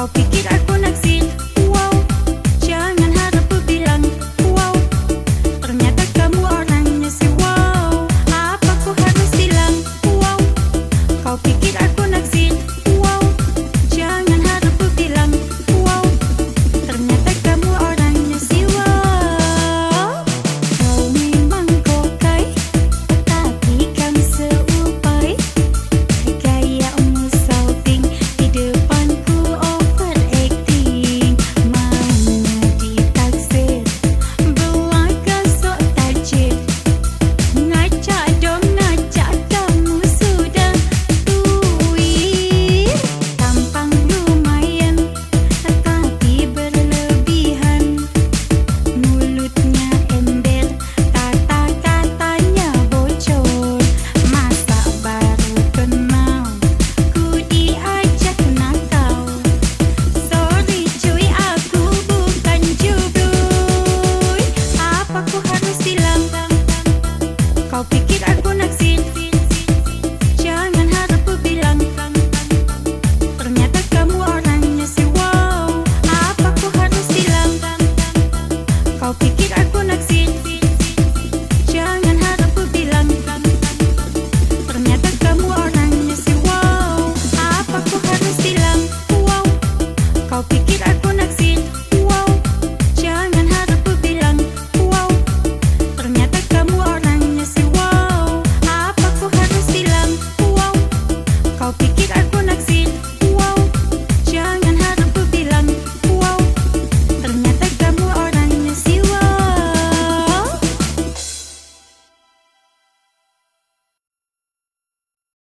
Kau pikir